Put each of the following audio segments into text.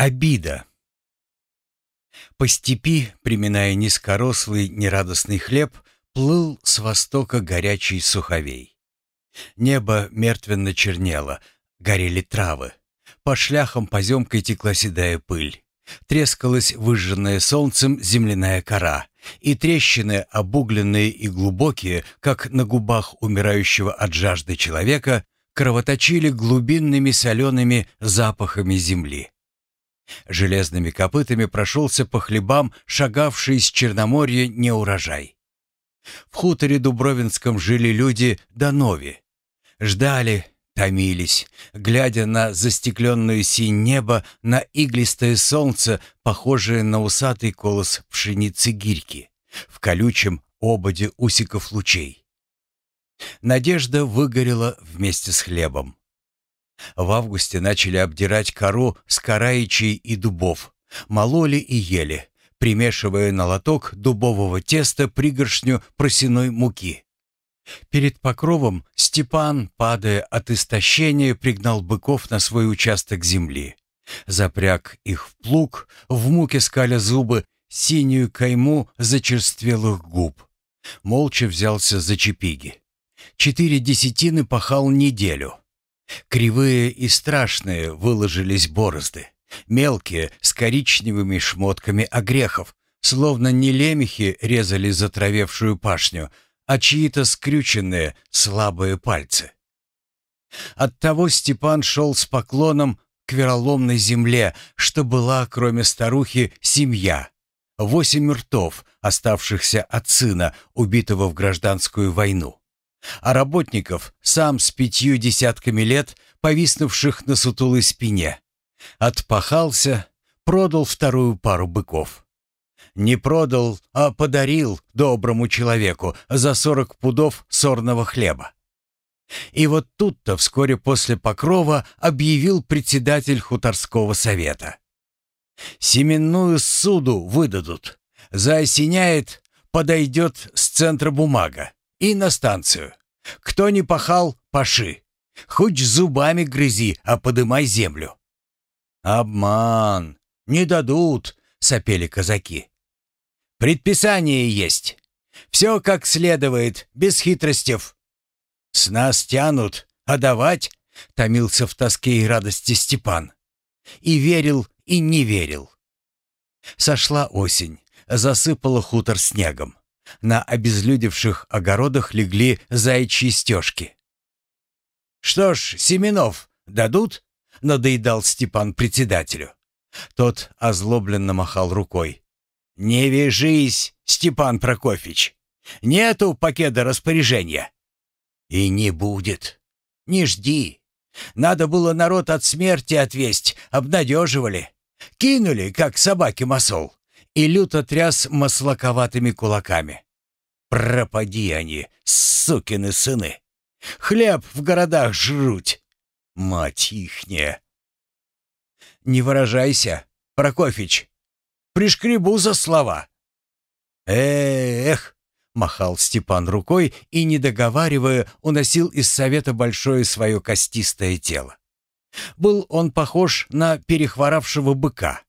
Обида. По степи, приминая низкорослый нерадостный хлеб, плыл с востока горячий суховей. Небо мертвенно чернело, горели травы. По шляхам поземкой текла седая пыль. Трескалась выжженная солнцем земляная кора, и трещины, обугленные и глубокие, как на губах умирающего от жажды человека, кровоточили глубинными солеными запахами земли. Железными копытами прошелся по хлебам, шагавший с Черноморья неурожай. В хуторе Дубровинском жили люди до нови. Ждали, томились, глядя на застекленную синь небо, на иглистое солнце, похожее на усатый колос пшеницы гирьки, в колючем ободе усиков лучей. Надежда выгорела вместе с хлебом. В августе начали обдирать кору с караичей и дубов, мололи и ели, примешивая на лоток дубового теста пригоршню просеной муки. Перед покровом Степан, падая от истощения, пригнал быков на свой участок земли. Запряг их в плуг, в муке скаля зубы, синюю кайму зачерствелых губ. Молча взялся за чепиги. Четыре десятины пахал неделю. Кривые и страшные выложились борозды. Мелкие, с коричневыми шмотками огрехов, словно не лемехи резали затравевшую пашню, а чьи-то скрюченные, слабые пальцы. Оттого Степан шел с поклоном к вероломной земле, что была, кроме старухи, семья. Восемь ртов, оставшихся от сына, убитого в гражданскую войну а работников сам с пятью десятками лет, повиснувших на сутулой спине. Отпахался, продал вторую пару быков. Не продал, а подарил доброму человеку за сорок пудов сорного хлеба. И вот тут-то вскоре после покрова объявил председатель хуторского совета. Семенную суду выдадут. Заосеняет, подойдет с центра бумага и на станцию. Кто не пахал, паши. Хоть зубами грызи, а подымай землю. Обман. Не дадут, сопели казаки. Предписание есть. Все как следует, без хитростей. С нас тянут, а давать, томился в тоске и радости Степан. И верил, и не верил. Сошла осень, засыпала хутор снегом. На обезлюдевших огородах легли заячьи стежки. «Что ж, Семенов, дадут?» — надоедал Степан председателю. Тот озлобленно махал рукой. «Не вяжись, Степан Прокофьевич. Нету пакета распоряжения». «И не будет. Не жди. Надо было народ от смерти отвесть, обнадеживали. Кинули, как собаки масол и люто тряс маслаковатыми кулаками. «Пропади они, сукины сыны! Хлеб в городах жруть! Мать ихняя!» «Не выражайся, Прокофич! Пришкребу за слова!» «Эх!» — махал Степан рукой и, не договаривая, уносил из совета большое свое костистое тело. Был он похож на перехворавшего быка.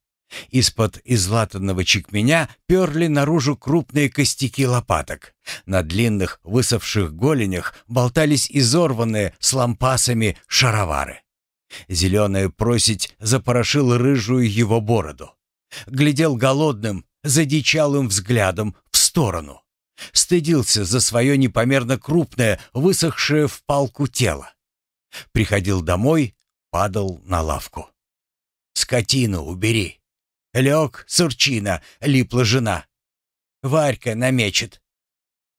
Из-под излатанного чекменя перли наружу крупные костяки лопаток. На длинных высохших голенях болтались изорванные с лампасами шаровары. Зеленая просить запорошила рыжую его бороду. Глядел голодным, задичалым взглядом в сторону. Стыдился за свое непомерно крупное, высохшее в палку тело. Приходил домой, падал на лавку. «Скотину убери!» Лег, сурчина, липла жена. Варька намечет.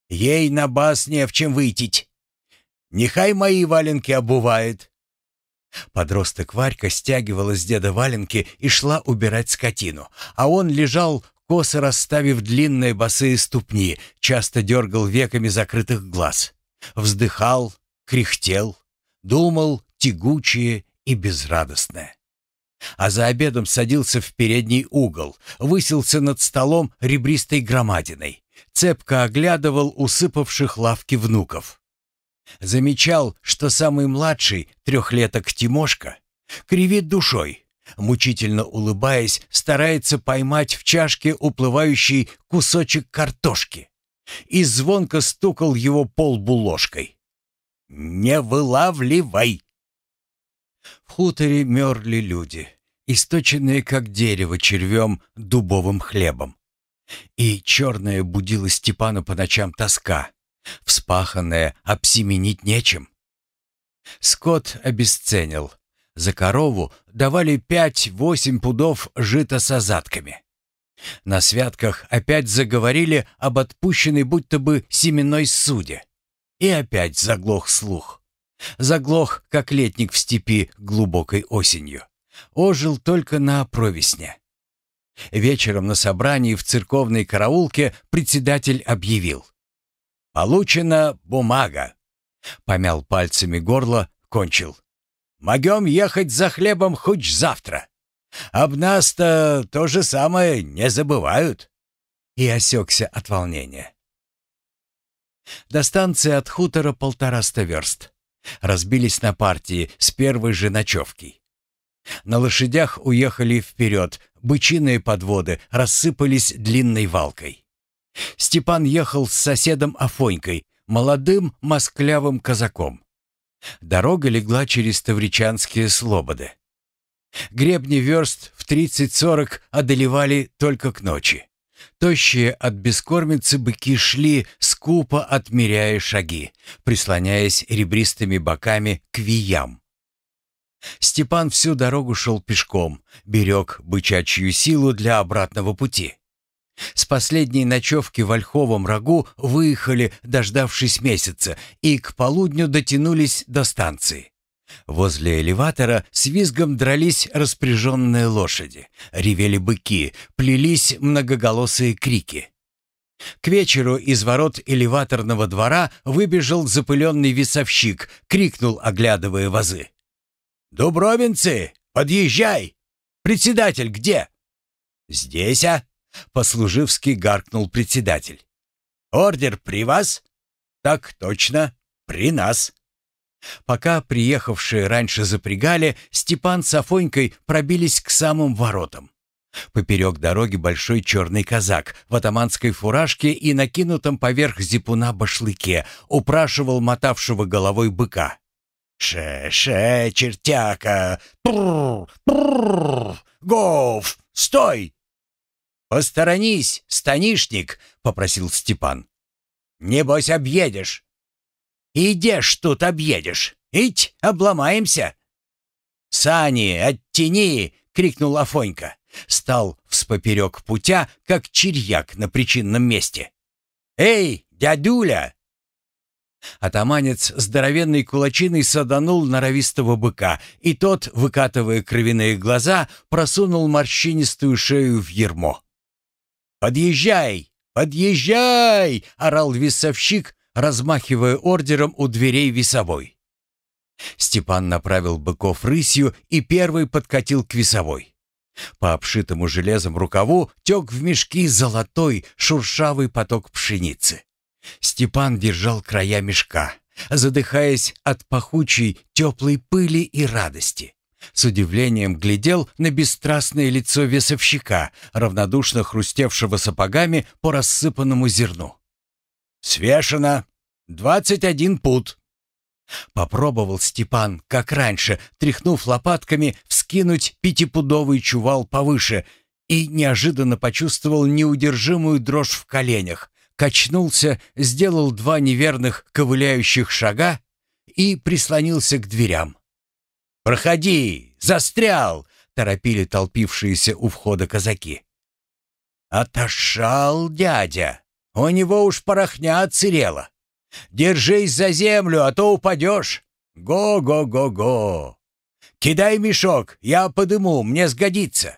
Ей на бас не в чем выйтить. Нехай мои валенки обувает. Подросток Варька стягивала с деда валенки и шла убирать скотину, а он лежал, косо расставив длинные босые ступни, часто дергал веками закрытых глаз. Вздыхал, кряхтел, думал тягучее и безрадостное а за обедом садился в передний угол, высился над столом ребристой громадиной, цепко оглядывал усыпавших лавки внуков. Замечал, что самый младший, трехлеток Тимошка, кривит душой, Мучительно улыбаясь, старается поймать в чашке уплывающий кусочек картошки. И звонко стукал его полбу ложкой. «Не вылавливай!» В хуторе мерли люди, источенные как дерево червем дубовым хлебом. И черная будила Степана по ночам тоска, вспаханная обсеменить нечем. Скот обесценил. За корову давали пять-восемь пудов жита с озатками. На святках опять заговорили об отпущенной будто бы семенной суде. И опять заглох слух. Заглох, как летник в степи глубокой осенью. Ожил только на провесне. Вечером на собрании в церковной караулке председатель объявил. «Получена бумага». Помял пальцами горло, кончил. «Могем ехать за хлебом хоть завтра. Об нас-то то же самое не забывают». И осекся от волнения. До станции от хутора полтораста верст. Разбились на партии с первой же ночевки. На лошадях уехали вперед, бычиные подводы рассыпались длинной валкой. Степан ехал с соседом Афонькой, молодым москлявым казаком. Дорога легла через Тавричанские слободы. Гребни верст в 30-40 одолевали только к ночи. Тощие от бескормицы быки шли, скупо отмеряя шаги, прислоняясь ребристыми боками к виям. Степан всю дорогу шел пешком, берег бычачью силу для обратного пути. С последней ночевки в Ольховом рогу выехали, дождавшись месяца, и к полудню дотянулись до станции. Возле элеватора с визгом дрались распряженные лошади, ревели быки, плелись многоголосые крики. К вечеру из ворот элеваторного двора выбежал запыленный весовщик, крикнул, оглядывая вазы. «Дубровинцы, подъезжай! Председатель где?» «Здесь, а?» — послуживски гаркнул председатель. «Ордер при вас?» «Так точно, при нас». Пока приехавшие раньше запрягали, Степан с Афонькой пробились к самым воротам. Поперек дороги большой черный казак в атаманской фуражке и накинутом поверх зипуна башлыке упрашивал мотавшего головой быка. «Ше-ше, чертяка! Прррр! Прррр! Гов! Стой!» «Посторонись, станишник!» — попросил Степан. «Небось, объедешь!» «Идешь тут объедешь! Ить, обломаемся!» «Сани, оттяни!» — крикнул Афонька. Стал вспоперек путя, как черьяк на причинном месте. «Эй, дядуля!» Атаманец здоровенной кулачиной саданул норовистого быка, и тот, выкатывая кровяные глаза, просунул морщинистую шею в ермо. «Подъезжай! Подъезжай!» — орал весовщик, размахивая ордером у дверей весовой. Степан направил быков рысью и первый подкатил к весовой. По обшитому железом рукаву тек в мешки золотой шуршавый поток пшеницы. Степан держал края мешка, задыхаясь от пахучей теплой пыли и радости. С удивлением глядел на бесстрастное лицо весовщика, равнодушно хрустевшего сапогами по рассыпанному зерну. «Свешено! Двадцать один пут!» Попробовал Степан, как раньше, тряхнув лопатками, вскинуть пятипудовый чувал повыше и неожиданно почувствовал неудержимую дрожь в коленях, качнулся, сделал два неверных ковыляющих шага и прислонился к дверям. «Проходи! Застрял!» — торопили толпившиеся у входа казаки. «Отошел дядя! У него уж порохня отсырела! Держись за землю, а то упадешь! Го-го-го-го! Кидай мешок, я подыму, мне сгодится!»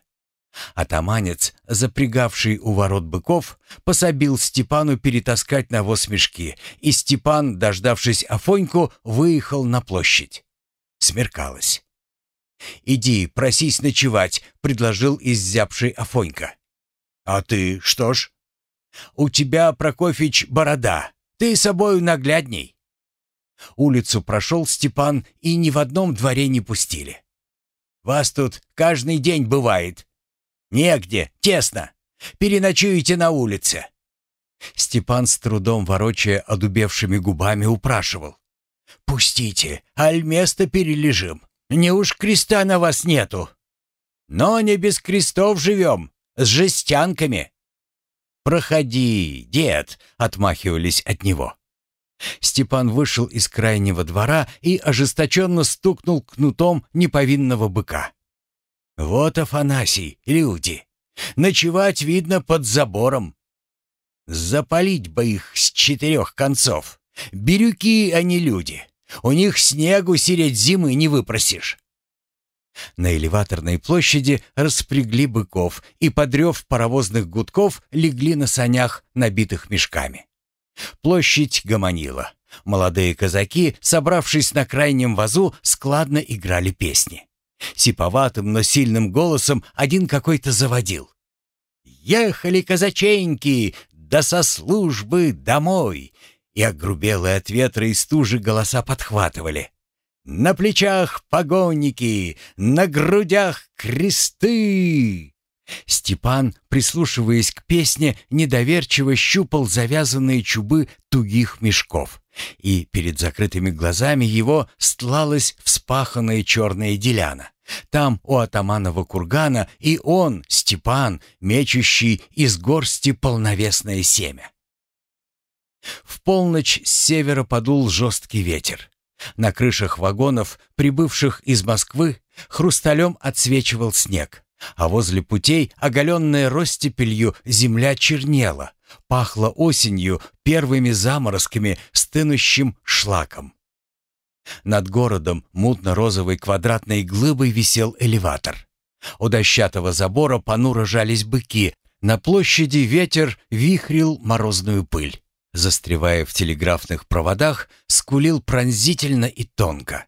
Атаманец, запрягавший у ворот быков, пособил Степану перетаскать навоз мешки, и Степан, дождавшись Афоньку, выехал на площадь. Смеркалось. «Иди, просись ночевать», — предложил иззябший Афонька. «А ты что ж?» «У тебя, Прокофич, борода. Ты собою наглядней». Улицу прошел Степан, и ни в одном дворе не пустили. Вас тут каждый день бывает. Негде, тесно. Переночуете на улице». Степан с трудом ворочая одубевшими губами упрашивал. «Пустите, аль место перележим. Не уж креста на вас нету. Но не без крестов живем, с жестянками». «Проходи, дед», — отмахивались от него. Степан вышел из крайнего двора и ожесточенно стукнул кнутом неповинного быка. «Вот Афанасий, люди! Ночевать, видно, под забором. Запалить бы их с четырех концов. Бирюки, а не люди. У них снегу сереть зимы не выпросишь». На элеваторной площади распрягли быков и, подрев паровозных гудков, легли на санях, набитых мешками. Площадь гомонила. Молодые казаки, собравшись на крайнем вазу, складно играли песни. Сиповатым, но сильным голосом один какой-то заводил. «Ехали казаченьки, да со службы домой!» И огрубелые от ветра и стужи голоса подхватывали. «На плечах погонники, на грудях кресты!» Степан, прислушиваясь к песне, недоверчиво щупал завязанные чубы тугих мешков, и перед закрытыми глазами его стлалась вспаханная черная деляна. Там, у атаманова кургана, и он, Степан, мечущий из горсти полновесное семя. В полночь с севера подул жесткий ветер. На крышах вагонов, прибывших из Москвы, хрусталем отсвечивал снег а возле путей, оголенная ростепелью, земля чернела, пахла осенью, первыми заморозками, стынущим шлаком. Над городом мутно-розовой квадратной глыбой висел элеватор. У дощатого забора понуро жались быки, на площади ветер вихрил морозную пыль. Застревая в телеграфных проводах, скулил пронзительно и тонко.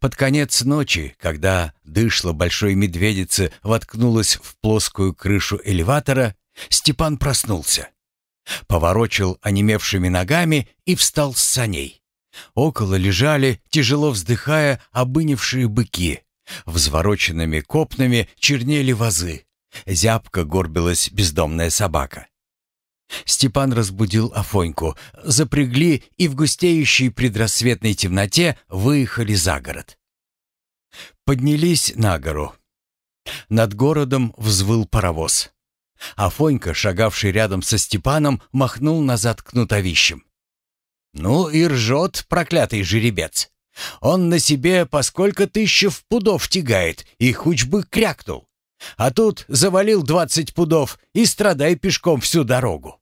Под конец ночи, когда дышло большой медведицы воткнулась в плоскую крышу элеватора, Степан проснулся. Поворочил онемевшими ногами и встал с саней. Около лежали, тяжело вздыхая, обынившие быки. Взвороченными копнами чернели вазы. Зябко горбилась бездомная собака. Степан разбудил Афоньку, запрягли и в густеющей предрассветной темноте выехали за город. Поднялись на гору. Над городом взвыл паровоз. Афонька, шагавший рядом со Степаном, махнул назад кнутовищем. «Ну и ржет проклятый жеребец. Он на себе по сколько тысяч пудов тягает, и хоть бы крякнул. А тут завалил двадцать пудов и страдай пешком всю дорогу.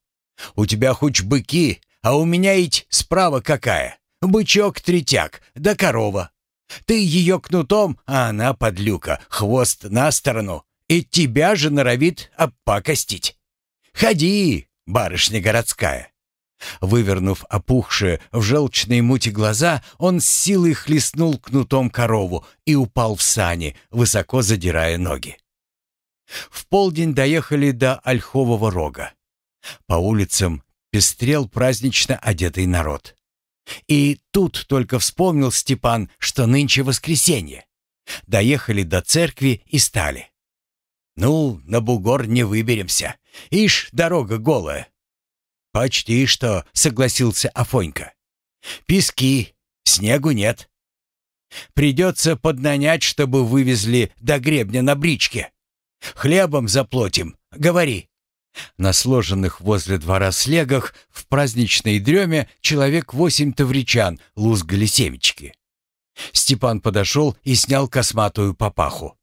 У тебя хоть быки, а у меня ведь справа какая. Бычок-третяк, да корова. Ты ее кнутом, а она подлюка, хвост на сторону, и тебя же норовит обпакостить. Ходи, барышня городская. Вывернув опухшие в желчной мути глаза, он с силой хлестнул кнутом корову и упал в сани, высоко задирая ноги. В полдень доехали до Ольхового рога. По улицам пестрел празднично одетый народ. И тут только вспомнил Степан, что нынче воскресенье. Доехали до церкви и стали. «Ну, на бугор не выберемся. Ишь, дорога голая». «Почти что», — согласился Афонька. «Пески, снегу нет. Придется поднанять, чтобы вывезли до гребня на бричке. Хлебом заплатим, говори». На сложенных возле двора слегах в праздничной дреме человек восемь тавричан лузгали семечки. Степан подошел и снял косматую папаху.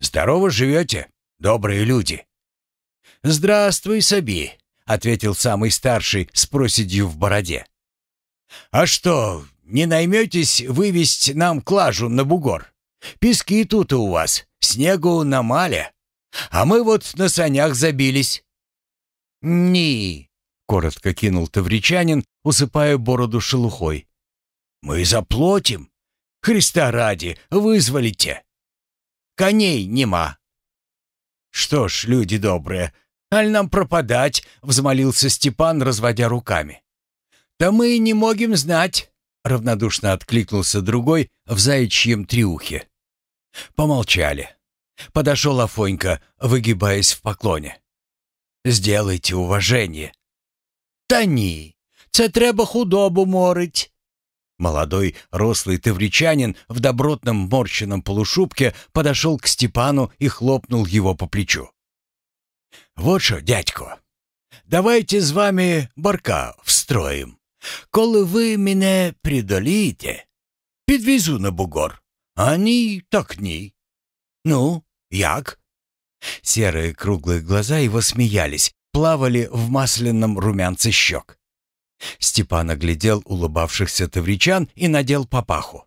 «Здорово живете, добрые люди!» «Здравствуй, Саби!» — ответил самый старший с проседью в бороде. «А что, не найметесь вывести нам клажу на бугор? Пески тут у вас, снегу на мале». А мы вот на санях забились». «Ни», — коротко кинул тавричанин, усыпая бороду шелухой. «Мы заплатим. Христа ради, вызволите. Коней нема». «Что ж, люди добрые, аль нам пропадать?» — взмолился Степан, разводя руками. «Да мы не можем знать», — равнодушно откликнулся другой в заячьем триухе. Помолчали. Подошел Афонька, выгибаясь в поклоне. «Сделайте уважение». «Та ні, це треба худобу морить». Молодой, рослый тавричанин в добротном морщенном полушубке подошел к Степану и хлопнул его по плечу. «Вот что, дядько, давайте з вами барка встроим. Коли ви мене придоліте, підвезу на бугор. А ні, так ні. Ну, як?» Серые круглые глаза его смеялись, плавали в масляном румянце щек. Степан оглядел улыбавшихся тавричан и надел папаху.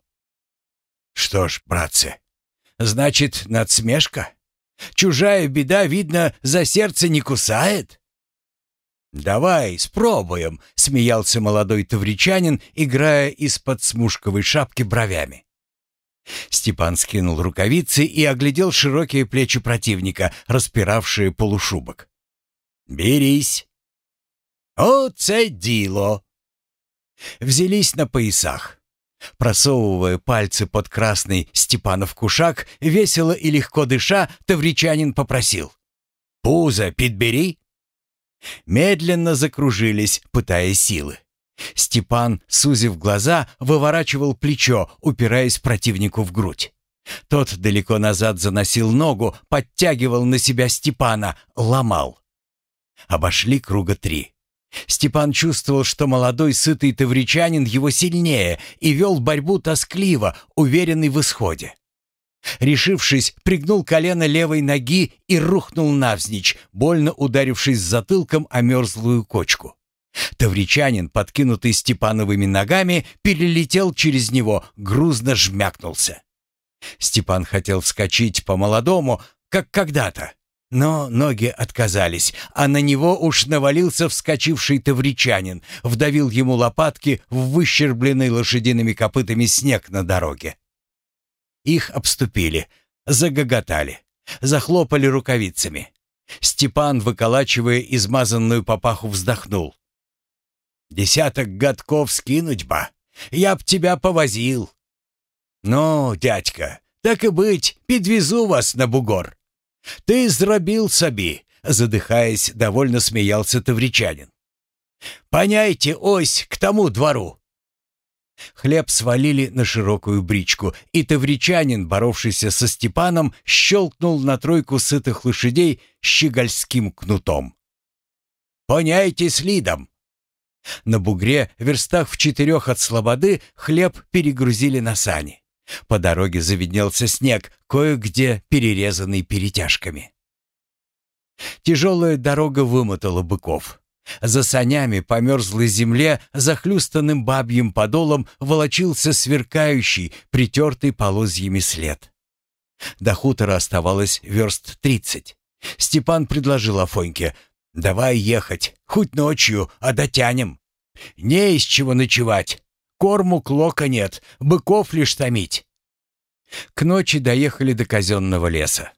«Что ж, братцы, значит, надсмешка? Чужая беда, видно, за сердце не кусает?» «Давай, спробуем», — смеялся молодой тавричанин, играя из-под смушковой шапки бровями. Степан скинул рукавицы и оглядел широкие плечи противника, распиравшие полушубок. «Берись!» «Оце діло!» Взялись на поясах. Просовывая пальцы под красный Степанов кушак, весело и легко дыша, тавричанин попросил. «Пузо подбери!» Медленно закружились, пытая силы. Степан, сузив глаза, выворачивал плечо, упираясь противнику в грудь. Тот далеко назад заносил ногу, подтягивал на себя Степана, ломал. Обошли круга три. Степан чувствовал, что молодой сытый тавричанин его сильнее и вел борьбу тоскливо, уверенный в исходе. Решившись, пригнул колено левой ноги и рухнул навзничь, больно ударившись затылком о мерзлую кочку. Тавричанин, подкинутый Степановыми ногами, перелетел через него, грузно жмякнулся. Степан хотел вскочить по-молодому, как когда-то, но ноги отказались, а на него уж навалился вскочивший тавричанин, вдавил ему лопатки в выщербленный лошадиными копытами снег на дороге. Их обступили, загоготали, захлопали рукавицами. Степан, выколачивая измазанную папаху, вздохнул. «Десяток годков скинуть ба, я б тебя повозил». «Ну, дядька, так и быть, подвезу вас на бугор». «Ты зробил собі», — задыхаясь, довольно смеялся тавричанин. «Поняйте ось к тому двору». Хлеб свалили на широкую бричку, и тавричанин, боровшийся со Степаном, щелкнул на тройку сытых лошадей щегольским кнутом. «Поняйте с лидом!» На бугре, верстах в четырех от слободы, хлеб перегрузили на сани. По дороге завиднелся снег, кое-где перерезанный перетяжками. Тяжелая дорога вымотала быков. За санями по мерзлой земле, захлюстанным бабьим подолом, волочился сверкающий, притертый полозьями след. До хутора оставалось верст тридцать. Степан предложил Афоньке, «Давай ехать, хоть ночью, а дотянем. Не из чего ночевать. Корму клока нет, быков лишь томить. К ночи доехали до казенного леса.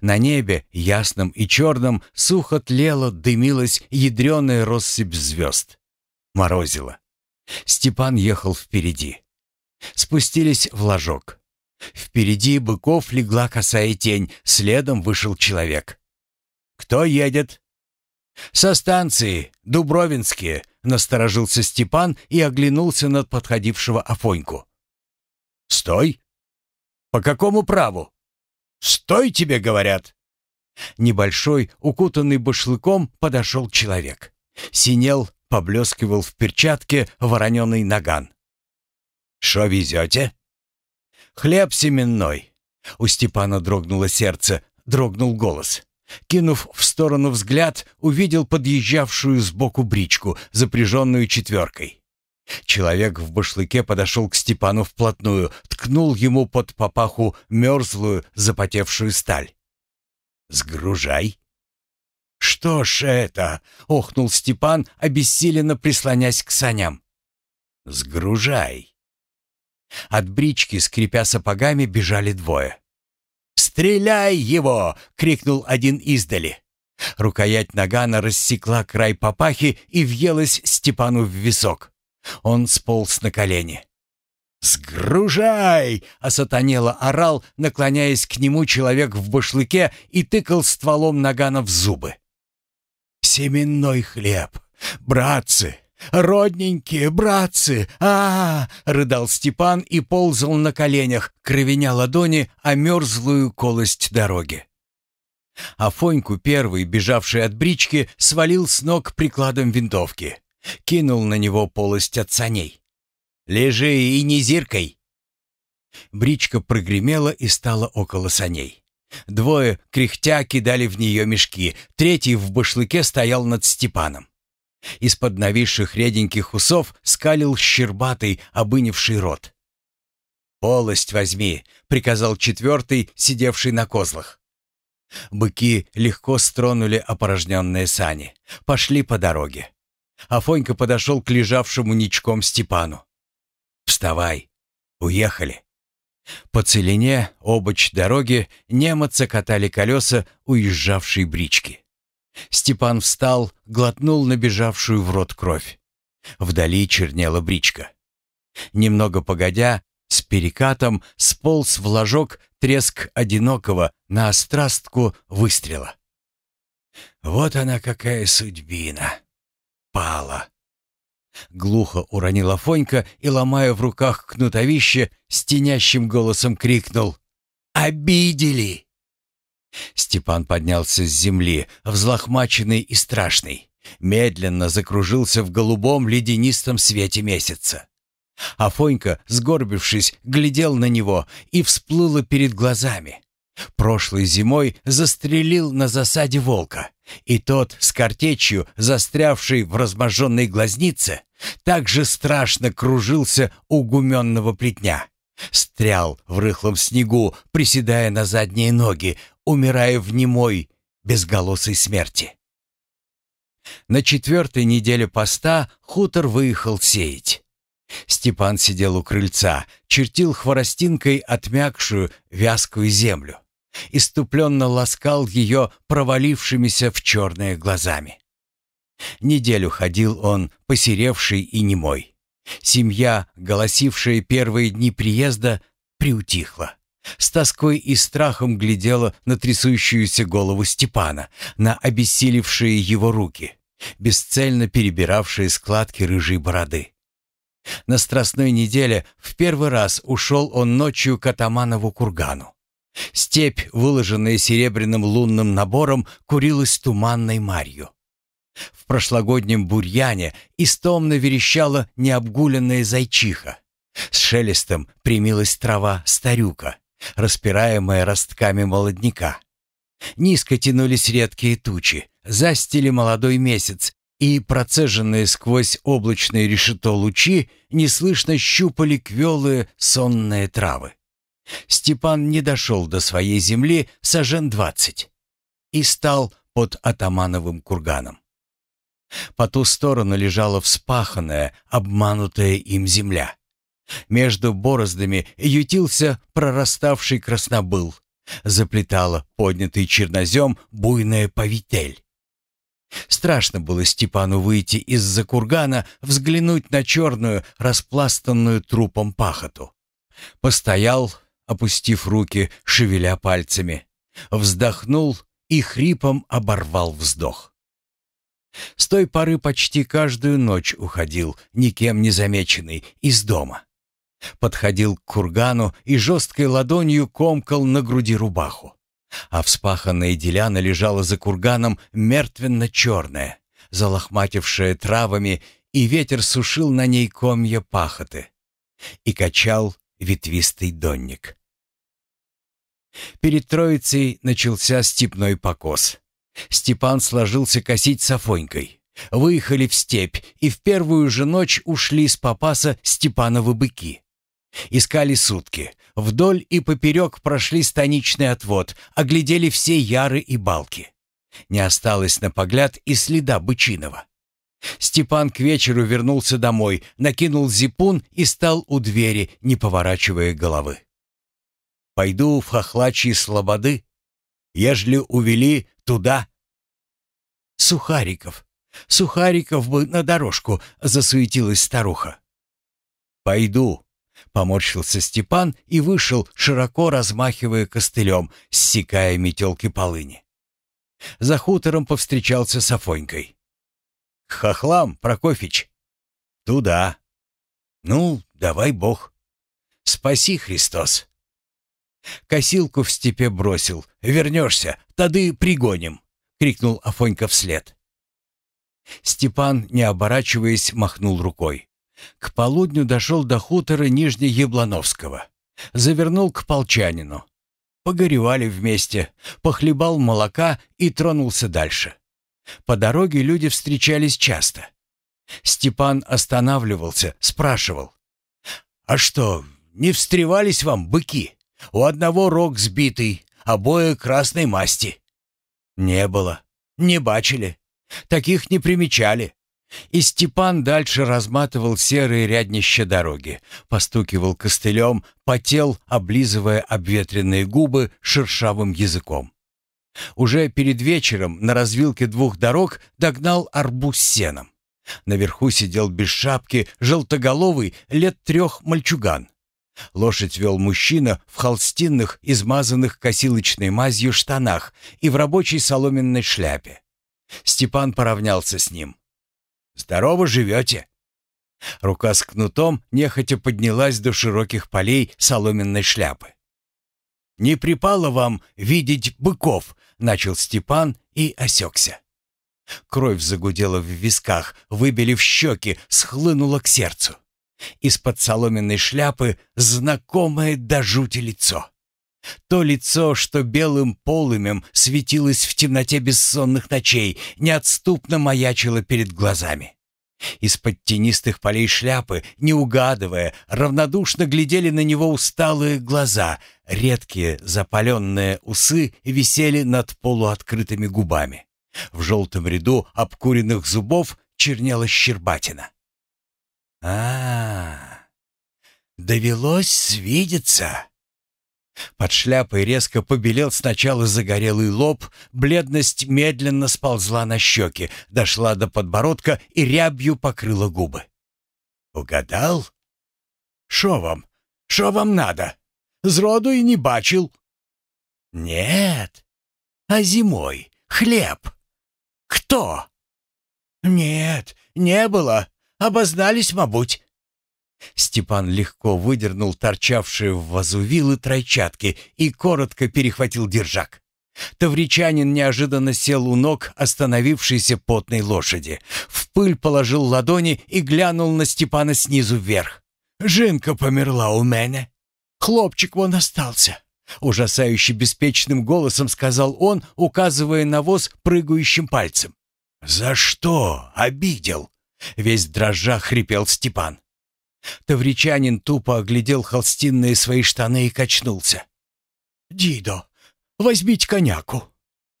На небе, ясном и черном, сухо тлело, дымилась ядреная россыпь звезд. Морозило. Степан ехал впереди. Спустились в ложок. Впереди быков легла косая тень, следом вышел человек. «Кто едет?» «Со станции, Дубровинские», — насторожился Степан и оглянулся над подходившего Афоньку. «Стой!» «По какому праву?» «Стой, тебе говорят!» Небольшой, укутанный башлыком, подошел человек. Синел, поблескивал в перчатке вороненый наган. «Шо везете?» «Хлеб семенной». У Степана дрогнуло сердце, дрогнул голос. Кинув в сторону взгляд, увидел подъезжавшую сбоку бричку, запряженную четверкой. Человек в башлыке подошел к Степану вплотную, ткнул ему под попаху мерзлую, запотевшую сталь. «Сгружай!» «Что ж это?» — охнул Степан, обессиленно прислонясь к саням. «Сгружай!» От брички, скрипя сапогами, бежали двое. «Стреляй его!» — крикнул один издали. Рукоять нагана рассекла край папахи и въелась Степану в висок. Он сполз на колени. «Сгружай!» — осатанело орал, наклоняясь к нему человек в башлыке и тыкал стволом нагана в зубы. «Семенной хлеб! Братцы! Родненькие братцы! а, -а, -а рыдал Степан и ползал на коленях, кровеня ладони о мерзлую колость дороги. Афоньку первый, бежавший от брички, свалил с ног прикладом винтовки. Кинул на него полость от саней. «Лежи и не зиркой!» Бричка прогремела и стала около саней. Двое, кряхтя, кидали в нее мешки, третий в башлыке стоял над Степаном. Из-под нависших реденьких усов скалил щербатый, обынивший рот. «Полость возьми», — приказал четвертый, сидевший на козлах. Быки легко стронули опорожненные сани, пошли по дороге. Афонька подошел к лежавшему ничком Степану. «Вставай! Уехали!» По целине, обочь дороги, немцы катали колеса уезжавшей брички. Степан встал, глотнул набежавшую в рот кровь. Вдали чернела бричка. Немного погодя, с перекатом сполз в ложок треск одинокого на острастку выстрела. «Вот она какая судьбина! Пала!» Глухо уронила Фонька и, ломая в руках кнутовище, с тенящим голосом крикнул «Обидели!» Степан поднялся с земли, взлохмаченный и страшный. Медленно закружился в голубом ледянистом свете месяца. Афонька, сгорбившись, глядел на него и всплыло перед глазами. Прошлой зимой застрелил на засаде волка, и тот с картечью, застрявший в разможженной глазнице, так же страшно кружился у гуменного плетня. Стрял в рыхлом снегу, приседая на задние ноги, умирая в немой, безголосой смерти. На четвертой неделе поста хутор выехал сеять. Степан сидел у крыльца, чертил хворостинкой отмякшую вязкую землю. Иступленно ласкал ее провалившимися в черные глазами. Неделю ходил он, посеревший и немой. Семья, голосившая первые дни приезда, приутихла. С тоской и страхом глядела на трясущуюся голову Степана, на обессилевшие его руки, бесцельно перебиравшие складки рыжей бороды. На Страстной неделе в первый раз ушел он ночью к Атаманову кургану. Степь, выложенная серебряным лунным набором, курилась туманной марью. В прошлогоднем бурьяне истомно верещала необгуленная зайчиха. С шелестом примилась трава старюка, распираемая ростками молодняка. Низко тянулись редкие тучи, застили молодой месяц, и процеженные сквозь облачное решето лучи неслышно щупали квелые сонные травы. Степан не дошел до своей земли сажен двадцать и стал под атамановым курганом. По ту сторону лежала вспаханная, обманутая им земля. Между бороздами ютился прораставший краснобыл. Заплетала поднятый чернозем буйная повитель. Страшно было Степану выйти из-за кургана, взглянуть на черную, распластанную трупом пахоту. Постоял, опустив руки, шевеля пальцами. Вздохнул и хрипом оборвал вздох. С той поры почти каждую ночь уходил, никем не замеченный, из дома. Подходил к кургану и жесткой ладонью комкал на груди рубаху. А вспаханная деляна лежала за курганом мертвенно-черная, залохматившая травами, и ветер сушил на ней комья пахоты. И качал ветвистый донник. Перед Троицей начался степной покос. Степан сложился косить с Афонькой. Выехали в степь и в первую же ночь ушли с попаса Степановы быки. Искали сутки. Вдоль и поперек прошли станичный отвод, оглядели все яры и балки. Не осталось на погляд и следа бычиного. Степан к вечеру вернулся домой, накинул зипун и стал у двери, не поворачивая головы. «Пойду в хохлачьи слободы. Ежели увели, туда». «Сухариков! Сухариков бы на дорожку!» — засуетилась старуха. «Пойду», Поморщился Степан и вышел, широко размахивая костылем, ссекая метелки полыни. За хутором повстречался с Афонькой. «К хохлам, Прокофич?» «Туда». «Ну, давай Бог». «Спаси, Христос». «Косилку в степе бросил. Вернешься, тады пригоним», — крикнул Афонька вслед. Степан, не оборачиваясь, махнул рукой. К полудню дошел до хутора Нижнеяблановского. Завернул к полчанину. Погоревали вместе, похлебал молока и тронулся дальше. По дороге люди встречались часто. Степан останавливался, спрашивал. «А что, не встревались вам быки? У одного рог сбитый, обои красной масти». «Не было. Не бачили. Таких не примечали. И Степан дальше разматывал серые ряднища дороги, постукивал костылем, потел, облизывая обветренные губы шершавым языком. Уже перед вечером на развилке двух дорог догнал арбуз сеном. Наверху сидел без шапки желтоголовый лет трех мальчуган. Лошадь вел мужчина в холстинных, измазанных косилочной мазью штанах и в рабочей соломенной шляпе. Степан поравнялся с ним. «Здорово живете!» Рука с кнутом нехотя поднялась до широких полей соломенной шляпы. «Не припало вам видеть быков?» — начал Степан и осекся. Кровь загудела в висках, выбили в щеки, схлынула к сердцу. Из-под соломенной шляпы знакомое до жути лицо. То лицо, что белым полымем светилось в темноте бессонных ночей, неотступно маячило перед глазами. Из-под тенистых полей шляпы, не угадывая, равнодушно глядели на него усталые глаза, редкие запаленные усы висели над полуоткрытыми губами. В желтом ряду обкуренных зубов чернела щербатина. а, -а, -а довелось свидеться!» Под шляпой резко побелел сначала загорелый лоб, бледность медленно сползла на щеки, дошла до подбородка и рябью покрыла губы. «Угадал? Шо вам? Шо вам надо? Зроду и не бачил». «Нет. А зимой? Хлеб. Кто?» «Нет, не было. Обознались, мабуть. Степан легко выдернул торчавшие в вазу вилы тройчатки и коротко перехватил держак. Тавричанин неожиданно сел у ног остановившейся потной лошади. В пыль положил ладони и глянул на Степана снизу вверх. «Жинка померла у меня. Хлопчик вон остался». Ужасающе беспечным голосом сказал он, указывая на воз прыгающим пальцем. «За что обидел?» Весь дрожа хрипел Степан. Тавричанин тупо оглядел холстинные свои штаны и качнулся. «Дидо, возьмите коняку.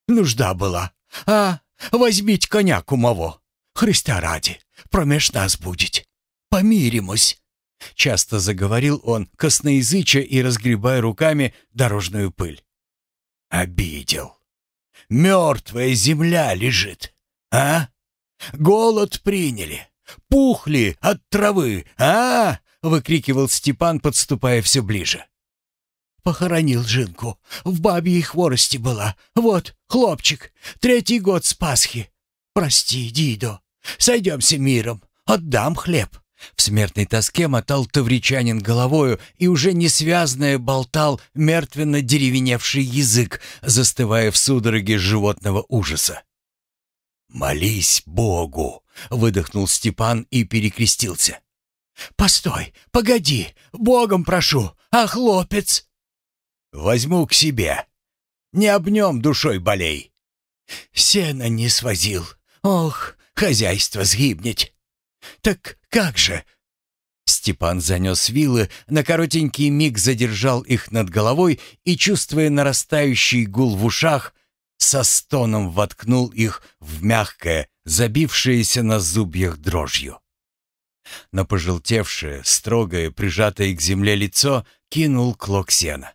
Нужда была. А, возьмите коняку маво. Христа ради, промеж нас будет. Помиримось». Часто заговорил он, косноязыча и разгребая руками дорожную пыль. «Обидел. Мертвая земля лежит. А? Голод приняли. Пухли от травы, а, выкрикивал Степан, подступая все ближе. Похоронил Жинку. В бабьей хворости была. Вот, хлопчик, третий год с Пасхи. Прости, Дидо. Сойдемся миром. Отдам хлеб. В смертной тоске мотал тавричанин головою и уже несвязное болтал мертвенно деревеневший язык, застывая в судороге животного ужаса. «Молись Богу!» — выдохнул Степан и перекрестился. «Постой, погоди, Богом прошу, а хлопец?» «Возьму к себе. Не обнем душой болей». «Сено не свозил. Ох, хозяйство сгибнет. Так как же?» Степан занес вилы, на коротенький миг задержал их над головой и, чувствуя нарастающий гул в ушах, со стоном воткнул их в мягкое, забившееся на зубьях дрожью. На пожелтевшее, строгое, прижатое к земле лицо кинул клок сена.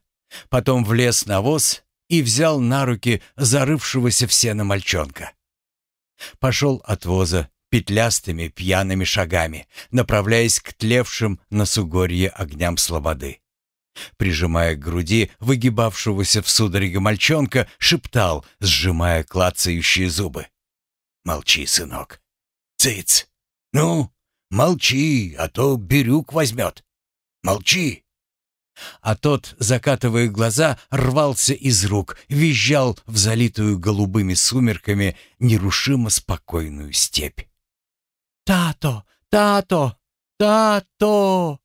Потом влез на воз и взял на руки зарывшегося в сено мальчонка. Пошел от воза, петлястыми пьяными шагами, направляясь к тлевшим на сугорье огням слободы. Прижимая к груди выгибавшегося в судороге мальчонка, шептал, сжимая клацающие зубы. «Молчи, сынок. Цыц! Ну, молчи, а то Бирюк возьмет. Молчи!» А тот, закатывая глаза, рвался из рук, визжал в залитую голубыми сумерками нерушимо спокойную степь. «Тато! Тато! Тато!»